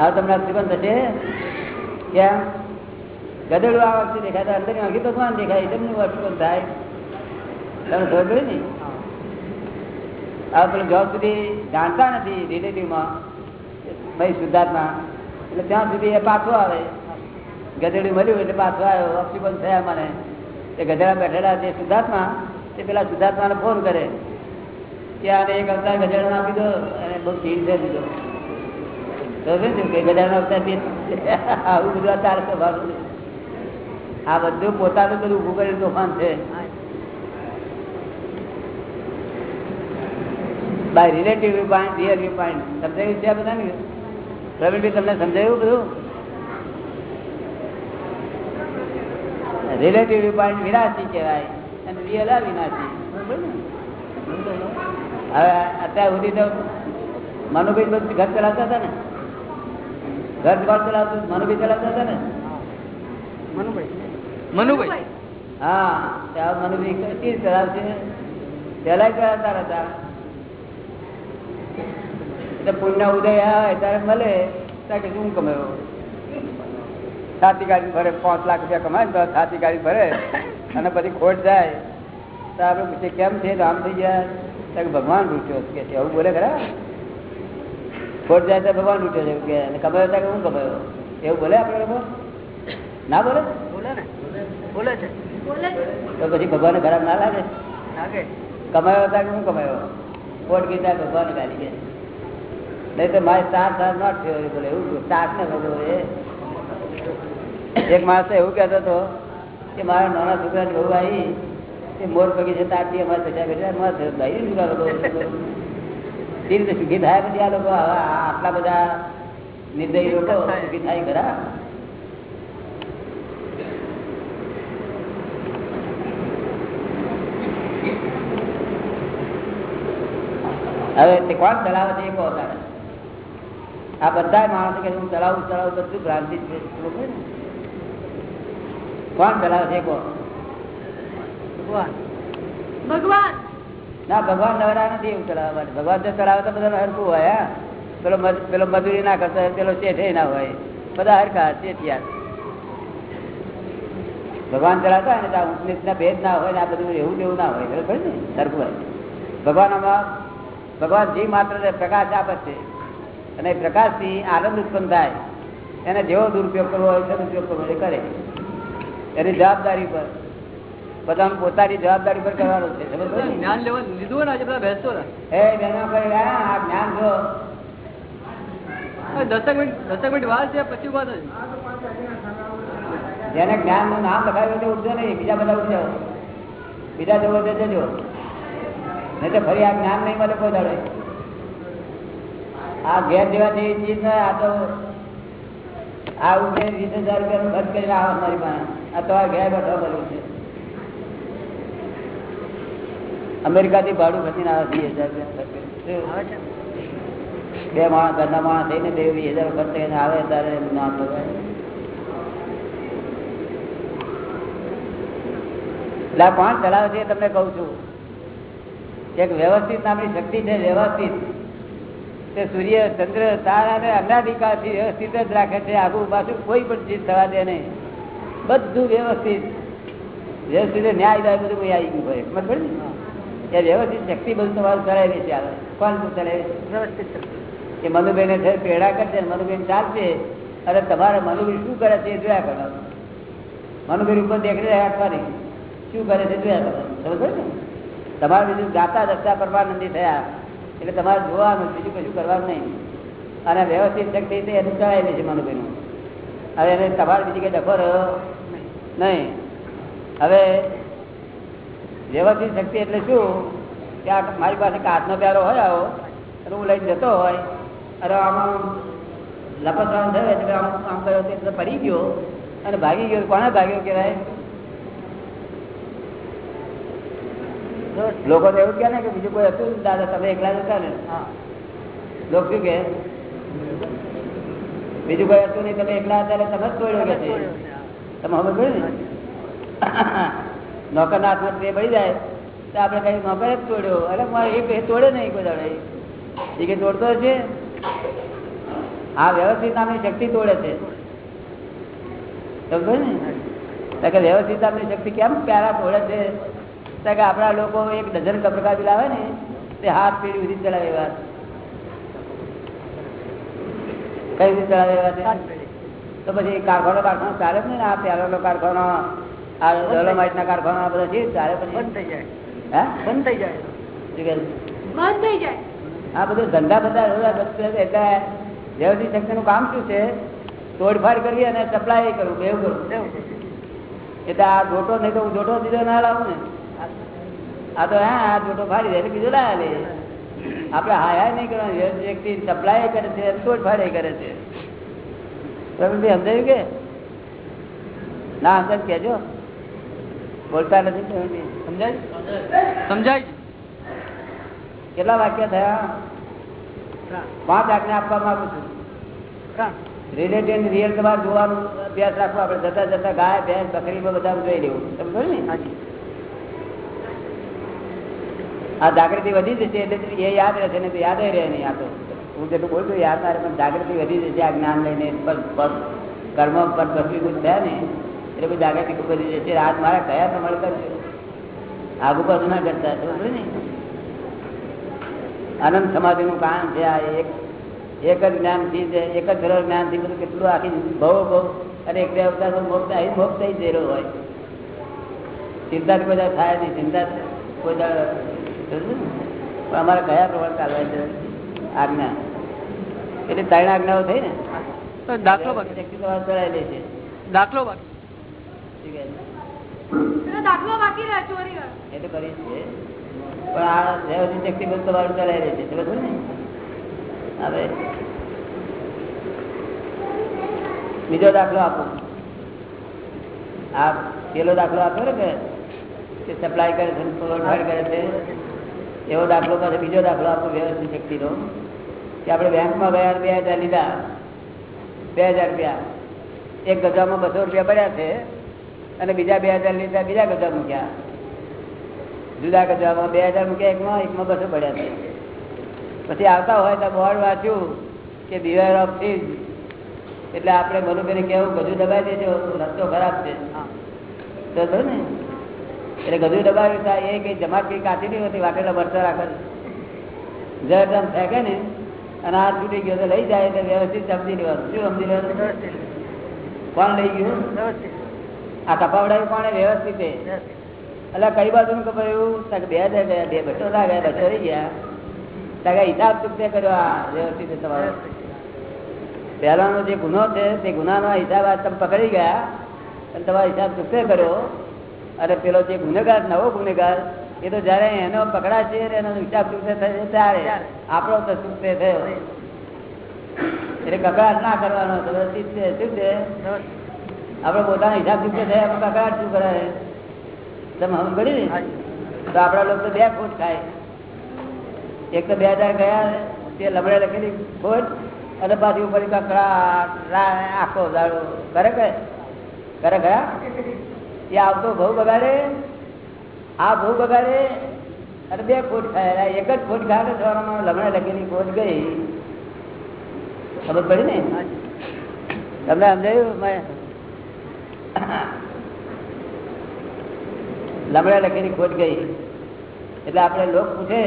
હવે તમને શ્રીમંત થશે કેમ? ગધેડું આ વખતે દેખાય અંદર આંખી ભગવાન દેખાય, તેમનું વર્ષ થાય? તમે ખબર પડે ને? આ પેલું જ્યાં સુધી જાણતા નથી રિલેટિવમાં ભાઈ શુદ્ધાત્મા, એટલે ત્યાં સુધી એ પાછો આવે. ગધેડું મળ્યું એટલે પાછો આવ્યો, ઓક્સિજન થયા મને. એ ગધેડા બેઠેલા જે શુદ્ધાત્મા, તે પેલા શુદ્ધાત્માને ફોન કરે. કે આને એક અવતાર ગધેડાનો આપી દો અને બહુ ભીડ છે દીધો. ગધેડાનો અવતાર આવું બધું આ ચાલે ભાગ આ બધું પોતાનું બધું ઉભું કરેલું તોફાન છે? By relative view real view સમજાયું છે આ બધા ને પ્રવીણભાઈ, તમને સમજાયું બધું? રિલેટિવ વ્યૂ પોઈન્ટ વિનાશી કહેવાય અને રિયલ બરોબર ને હવે અત્યાર સુધી તો મનુભાઈ બધું ઘર ચલાવતા હતા ને? ઘર ઘર ચલાવતું? મનુભાઈ ચલાવતા હતા ને? મનુભાઈ. હા ત્યાં મનુભાઈ. કઈ કરાવશે પેલા કરાવતા હતા? એટલે પુણ્ય ઉદય આવે ત્યારે મળે. ત્યાં કે શું કમાયો? સાતી ગાડી ભરે પાંચ લાખ રૂપિયા કમાય તો સાતી ગાડી ભરે. અને પછી ખોટ જાય. તો આપણે પૂછે કેમ છે? આમ થઈ જાય ત્યારે ભગવાન છે કે એવું બોલે ખરા? ખોટ જાય તો ભગવાન રૂટ્યો છે કે અને કમાયો કે હું કમાયો? એવું બોલે આપણે લોકો? ના બોલે? બોલે ને. બોલે છે? તો પછી ભગવાન ખરાબ ના લાગે? કમાયો હતા કે શું કમાયો? કોટ ગીતા ભગવાન ગાડી ગયા નહીં તો મારે સાત સાત નોટ થયો બોલે. એવું સાત ને બધું એ. એક માણસ એવું કહેતો હતો કે મારા નાના છોકરાની બહુ આવી. એ મોર પગી છે તાકી અમારે સજા બેઠા મસ્ત ભાઈ શું કરો તે રીતે સુખી થાય પછી આ લોકો આટલા બધા નિર્દય લોકો સુખી થાય ખરા. હવે તે કોણ ચલાવે છે એ કહો તારે. આ બધા માણસો કે હું ચલાવું ચલાવું બધું ભ્રાંતિ ને? કોણ ચલાવે છે કહો. ભગવાન. ના ભગવાન નવરા નથી એવું ચલાવવા માટે ભગવાન જો ચલાવે તો બધા હરખું હોય હા. પેલો પેલો મજૂરી ના કરતો હોય, પેલો શેઠે ના હોય. બધા હરખા શેઠિયાર ભગવાન ચલાવતા હોય ને તો આ ઊંચ ભેદ ના હોય ને આ બધું એવું એવું ના હોય. બરોબર ને? સરખું હોય. ભગવાન આમાં ભગવાન જી માત્ર પ્રકાશ આપે છે અને પ્રકાશથી આનંદ ઉત્પન્ન થાય એને જેવો દુરુપયોગ કરવો હોય સદુપયોગ કરવો એ કરે. એની જવાબદારી પર. બધાને પોતાની જવાબદારી પર કરવાનું છે જ્ઞાન લેવા લીધું ને આજે બધા બેસતો હે ભાઈ આ જ્ઞાન જો. દસક મિનિટ દસક મિનિટ વાર છે પછી વાત જેને જ્ઞાનનું નામ લખાવ્યું તે ઉઠજો નહીં બીજા બધા ઉઠજો બીજા જવો તે જજો. નહીં તો ફરી આ જ્ઞાન નહીં મળે કોઈ દાડે. આ ઘેર જેવા જેવી ચીજ ને આ તો આ ઉઠે વીસ હજાર રૂપિયા ખર્ચ કરીને આવે મારી પાસે. આ તો આ ઘેર બેઠો મળ્યું છે. અમેરિકાથી ભાડું ઘટીને આવે વીસ હજાર રૂપિયા બે માણસ ઘરના માણસ થઈને બે વીસ હજાર ખર્ચ કરીને આવે ત્યારે નામ લગાવે એટલે પાંચ કોણ ચલાવે છે તમને કહું છું. એક વ્યવસ્થિત નામની શક્તિ છે વ્યવસ્થિત. તે સૂર્ય ચંદ્ર તારા ને અનાધિકારથી વ્યવસ્થિત જ રાખે છે. આગુ પાછું કોઈ પણ ચીજ થવા દે નહીં. બધું વ્યવસ્થિત. વ્યવસ્થિત ન્યાયદાય બધું કોઈ આવી ગયું હોય. સમજ પડે એ વ્યવસ્થિત શક્તિ બધું તમારું ચલાવી છે આવે કોણ ચલાવે વ્યવસ્થિત એ મનુબેને છે પેડા કરશે મનુબેન ચાલશે. અને તમારે મનુબેન શું કરે છે એ જોયા કરવાનું મનુબેન ઉપર દેખરેખ રાખવાની. શું કરે છે જોયા કરવાનું સમજ ને? તમારે બીજું ગાતા દસતા પરમાનંદી થયા. એટલે તમારે જોવાનું, બીજું કશું કરવાનું નહીં. અને વ્યવસ્થિત શક્તિ તે એનું ચલાવેલી છે મનુભાઈનું હવે એને તમારે બીજી કઈ ડફર નહીં. હવે વ્યવસ્થિત શક્તિ એટલે શું? કે આ મારી પાસે કાચનો પ્યારો હોય આવો, અને હું લઈને જતો હોય. અને આમાં લપસવાનું થયું એટલે આમ આમ કર્યો એટલે પડી ગયો. અને ભાગી ગયો. કોને ભાગ્યો, કહેવાય? લોકો તો એવું કે ને કે બીજું કોઈ હતું દાદા તમે એકલા હતા ને? લોકો કે બીજું કોઈ હતું નહીં તમે એકલા હતા તમે જ તોડ્યો કે તમે હવે કહ્યું ને નોકર ના? હાથમાં તે પડી જાય તો આપણે કઈ નોકર જ તોડ્યો. અરે મારે એ તોડે નહીં કોઈ દાડે એ. કે તોડતો છે. આ વ્યવસ્થિત નામની શક્તિ તોડે છે. સમજો ને? તો વ્યવસ્થિત નામની શક્તિ કેમ પ્યારા તોડે છે? કે આપણા લોકો એક ડઝન કપડકા બિલ આવે ને તે હાથ પેઢી સુધી ચલાવે એવા. કઈ રીતે ચલાવે એવા તો? પછી કારખાનો કારખાનો ચાલે જ નહીં ને આ પ્યારાનો કારખાનો આ ડોલોમાઇટ ના કારખાનો આ બધા છે ચાલે પછી. બંધ થઈ જાય. હા? બંધ થઈ જાય? બંધ થઈ જાય. આ બધું ધંધા બધા એટલે દેવતી શક્તિ નું કામ શું છે? તોડફાડ કરવી અને સપ્લાય કરવું બેવું કરવું. એટલે આ જોટો નહીં તો હું જોટો દીધો ના લાવું ને. આ તો હા જોટો ફાડી દે એટલે બીજો લાવે આપણે હાય હા નહીં કરવાનું વ્યક્તિ સપ્લાય કરે છે તોડફાડે કરે છે. પ્રવીણભાઈ સમજાયું કે? ના સમજ કેજો બોલતા નથી સમજાય? સમજાય. કેટલા વાક્ય થયા? પાંચ આજ્ઞા આપવા માંગુ છું. રિલેટેડ રિયલ તમારે જોવાનું અભ્યાસ રાખવો આપણે જતા જતા ગાય ભેંસ બકરી બધા જોઈ લેવું. સમજો ને? આ જાગૃતિ વધી જશે એટલે એ યાદ રહેશે ને તો યાદ રહે નહીં આ તો. હું જેટલું બોલતું યાદ ના રહે, પણ જાગૃતિ વધી જશે આ જ્ઞાન લઈને કર્મ પર પ્રતિકૂળ થયા ને, એટલે કોઈ જાગૃતિ ખૂબ વધી જશે. આજ મારા કયા પ્રમાણે કરશે? આગુ પાછું ના કરતા ને આનંદ સમાધિ નું કામ છે આ એક. એક જ જ્ઞાનથી જ, એક જ જ્ઞાનથી બધું કેટલું આખી બહુ બહુ અને એક બે અવતાર મોક્ષ આવી મોક્ષ થઈ જઈ રહ્યો હોય. ચિંતા બધા થાય નહીં, ચિંતા ને? પણ અમારે કયા પ્રમાણે ચાલવા છે? આજ્ઞા. એટલે ત્રણ આજ્ઞાઓ થઈ ને? તો દાખલો બાકી. શક્તિ તમારે ચડાવી લે છે. દાખલો બાકી. શું કહે છે? એનો દાખલો બાકી રહે ચોરી ગયો એ તો કરી જ છે. પણ આ વ્યવસ્થિત શક્તિ બધું તમારું ચલાવી રહી છે સમજ પડી ને? હવે બીજો દાખલો આપો. આ પેલો દાખલો આપ્યો ને કે કે સપ્લાય કરે છે પ્રોવાઈડ કરે છે? એવો દાખલો પાસે બીજો દાખલો આપણો વ્યવસ્થિત શક્તિનો. કે આપણે બેંકમાં ગયા બે હજાર લીધા. બે હજાર રૂપિયા. એક ગજામાં બસો રૂપિયા ભર્યા છે અને બીજા બે હજાર લીધા બીજા ગજા મૂક્યા. જુદા ગજામાં બે હજાર મૂક્યા એકમાં એકમાં બસો પડ્યા છે. પછી આવતા હોય તો બોર્ડ વાંચ્યું કે બિવેર ઓફ સીઝ એટલે આપણે મનુભાઈને કેવું બધું દબાઈ દેજો રસ્તો ખરાબ છે. હા. તો ને? એટલે ગધું દબાવ્યું થાય એ કઈ જમાત કઈ કાચી નહીં હોતી, વાટેલા ભરતા રાખે જળ આમ ફેંકે ને, અને હાથ છૂટી ગયો તો લઈ જાય, એટલે વ્યવસ્થિત સમજી લેવાનું. શું સમજી લેવાનું? કોણ લઈ ગયું? આ કપાવડાયું કોણે? વ્યવસ્થિત એટલે કઈ બાજુ નું કપાયું બે હજાર ગયા બે બસો ના ગયા બસો રહી ગયા. તાકે હિસાબ ચૂકતે કર્યો, આ વ્યવસ્થિત તમારો. પહેલાનો જે ગુનો છે, તે ગુનાનો હિસાબ આ તમે પકડી ગયા, અને તમારો હિસાબ ચૂકતે કર્યો. અને પેલો જે ગુનેગાર, નવો ગુનેગાર, એ તો જયારે એનો પકડાશે એનો હિસાબ ચૂકતે થશે ત્યારે આપણો તો ચૂકતે થયો. એટલે કકડાટ ના કરવાનો શું છે આપડે પોતાનો હિસાબ ચૂકતે થયા, આપણે કકડાટ શું કરે? તમે હમ કરી તો આપડા લોકો બે ખોટ ખાય. એક તો બે હજાર ગયા, તે લમડે લખેલી ખોટ, અને પાછી ઉપર કકડાટ આખો દાડો. કરે કરે કરે ગયા? એ આવતો બહુ બગાડે? આ ભવ બગાડે? અને બે ખોટ ખાયેલા એક જ ખોટ ખાય તો સવારમાં લમડે લખેલી ખોટ ગઈ. ખબર પડી ને? તમને સમજાયું? મેં લખેલી ખોટ ગઈ. એટલે આપણે લોક પૂછે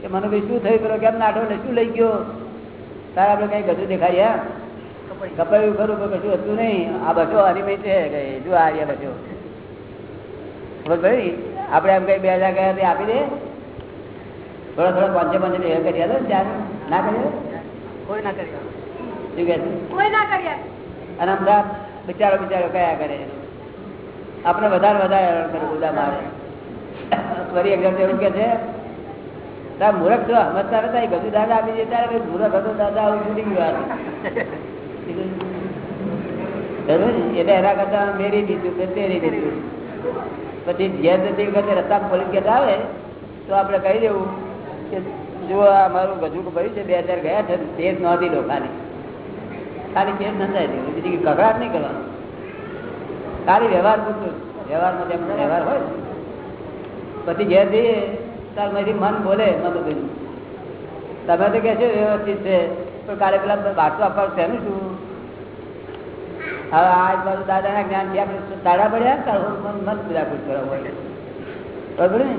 કે મને ભાઈ શું થયું? પેલો કેમ નાઠો ને શું લઈ ગયો? તારે આપણે કઈ ગધું દેખાડ્યા કપાયું. ખરું કશું હતું નહીં. આ બસો હરીમય છે જો આ રહ્યા બસો. ખબર ભાઈ આપણે એમ કઈ બે હજાર ગયા આપી દે. થોડા થોડા પાંચે પાંચે એ કરી આલો ને ના કરી કોઈ ના કરી કોઈ ના કર્યા. અને અમદાવાદ બિચારો બિચારો કયા કરે? આપણે વધારે વધારે હેરાન કરે બધા મારે. ફરી એક એવું કે છે તાર મૂર્ખ છો સમજતા નતા એ બધું દાદા આપી દે ત્યારે મૂર્ખ હતો દાદા આવું છૂટી ગયું બરાબર એટલે એના કરતા મેરી દીધું કે તેરી દીધું. પછી ઘેર જતી વખતે રસ્તા પોલીસ ગેટ આવે, તો આપણે કહી દેવું કે જો આ મારું ગજુક ભર્યું છે, બે હજાર ગયા છે તેર નોંધી લો ખાલી. ખાલી કેસ નોંધાય દેવું બીજી કકડાટ નહીં કરવાનો. ખાલી વ્યવહાર પૂરતું વ્યવહારમાં તેમનો વ્યવહાર હોય, પછી ઘેર જઈએ તાર મારી મન બોલે મન તમે તો છે વ્યવસ્થિત છે, પણ કાલે પેલા બાટલો આપવાનું તેનું શું? હવે આ બાજુ દાદાના જ્ઞાનથી આપણે તાળા પડ્યા? મન મન બિલાકુટ કરવા હોય. બરોબર ને?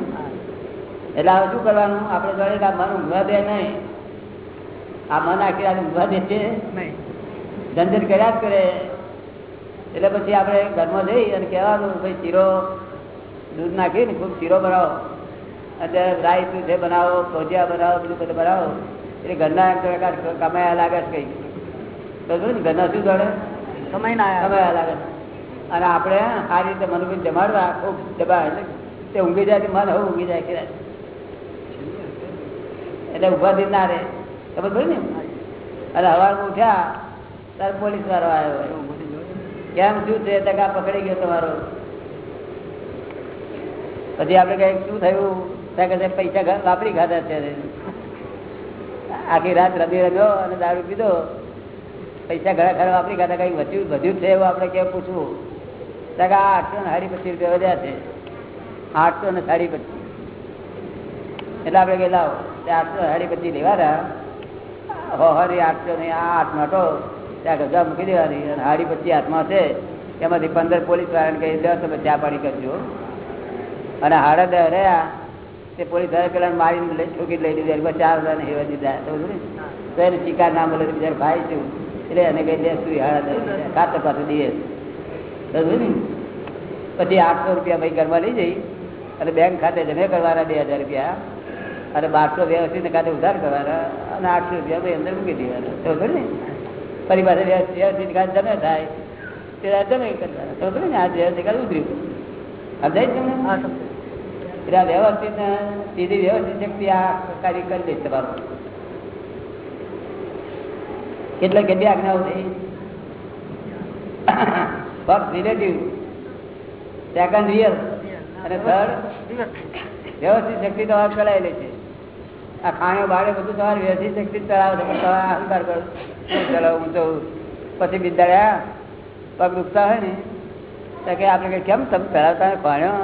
એટલે હવે શું કરવાનું? આપણે જોડે કે મન ઊંઘવા દે નહીં. આ મન આખી રાત ઊંઘવા દે છે. નહીં. ઝંઝટ કર્યા જ કરે. એટલે પછી આપણે ઘરમાં જઈ અને કહેવાનું ભાઈ શીરો દૂધ નાખીને ખૂબ શીરો બનાવો. અત્યારે રાઈ છે બનાવો ભજીયા બનાવો બધું બધું બનાવો. એટલે ઘરના કમાયા લાગે છે કંઈક. બરોબર ને? ઘરના શું દોડે? સમય ના સમય લાગે. અને આપણે આ રીતે મનુભાઈ જમાડવા ખૂબ દબા એટલે તે ઊંઘી જાય મન હવે ઊંઘી જાય કે એટલે ઊભા થી ના રહે. ખબર પડે ને? અને હવારમાં ઉઠ્યા, ત્યારે પોલીસ વાળો આવ્યો કેમ, શું છે? ટકા પકડી ગયો તમારો. પછી આપણે કઈ શું થયું? ત્યાં કહે પૈસા વાપરી ખાધા છે આખી રાત રમી રમ્યો અને દારૂ પીધો. પૈસા ઘણા ખરા વાપરી ગયા કઈ વધ્યું વધ્યું છે એવું આપણે કેમ પૂછવું? કે આ આઠસો ને સાડી પચીસ રૂપિયા વધ્યા છે. આઠસો ને સાડી પચીસ. એટલે આપણે કે લાવો આઠસો સાડી પચીસ લેવાના હોહરી આઠસો ને આ આઠ નોટો. ત્યાં ગજા મૂકી દેવાની અને સાડી પચીસ હાથમાં છે. એમાંથી પંદર પોલીસ વાળાને કહી દો તમે ચા પાણી કરજો. અને હાડા દસ રહ્યા તે પોલીસવાળા પેલા મારીને ઠોકી લઈ દીધી ચાર હજાર હેવા દીધા. તો એને શિકાર ના મળે બીજા ભાઈ છું એટલે એને કહી દે દસ કાતર પાસે દઈએ ને? પછી આઠસો રૂપિયા ભાઈ ઘરમાં લઈ જઈ અને બેંક ખાતે જમે કરવાના બે હજાર રૂપિયા. અને બારસો વ્યવસ્થિત ખાતે ઉધાર કરવાના અને આઠસો રૂપિયા ભાઈ અંદર મૂકી દેવાના. ખબર ને? ફરી પાસે વ્યવસ્થિત ખાતે જમે થાય તે જમે કરવાના. ખબર ને? આ વ્યવસ્થિત ખાતે ઉતરી સમજાય તમને? એટલે આ વ્યવસ્થિત સીધી વ્યવસ્થિત શક્તિ આ કાર્ય કરી દે તમારું. એટલે કેટલી આજ્ઞાઓ થઈ ફર્સ્ટ રિલેટિવ સેકન્ડ રિયલ અને થર્ડ વ્યવસ્થિત શક્તિ તમારે ચલાવેલી છે. આ ખાણ્યો બાળે બધું તમારે વ્યવસ્થિત શક્તિ ચલાવે છે, પણ તમે અહંકાર કરો. હું હું તો પછી બિદાડ્યા, પગ દુખતા હોય ને, તો કે આપણે કે કેમ તમે ચલાવતા ખાણ્યો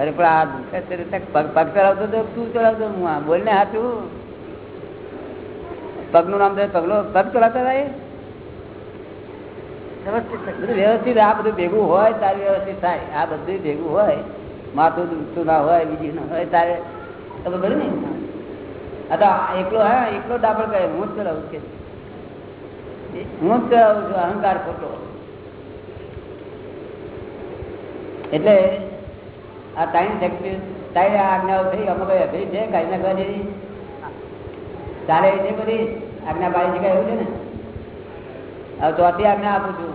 અરે પણ આ દુખે છે પગ પગ ચલાવતો તો તું ચલાવતો, હું આ બોલને હાથું પગનું નામ દે પગલો પગ ચલાતા બધું વ્યવસ્થિત આ બધું ભેગું હોય તારે વ્યવસ્થિત થાય. આ બધું ભેગું હોય માથું દુખતું ના હોય બીજી ના હોય તારે. તમે પડે ને? આ તો એકલો હા એકલો ડાબળ કહે હું જ ચલાવું કે? હું જ ચલાવું છું અહંકાર ખોટો. એટલે આ ટાઈમ શક્તિ ટાઈમ આજ્ઞાઓ થઈ અમુક અભિ છે કાઢી નાખવા જેવી. ચાલે છે બધી આજ્ઞા પાડી શકાય એવું છે ને? હવે ચોથી આજ્ઞા આપું છું.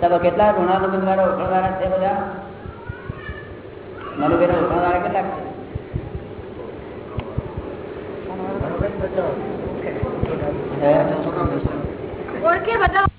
તમે કેટલા ગુણા નંબર વાળા ઓળખણ છે બધા? મનુભાઈ ઓળખણ વાળા કેટલાક છે? ઓળખે બધા.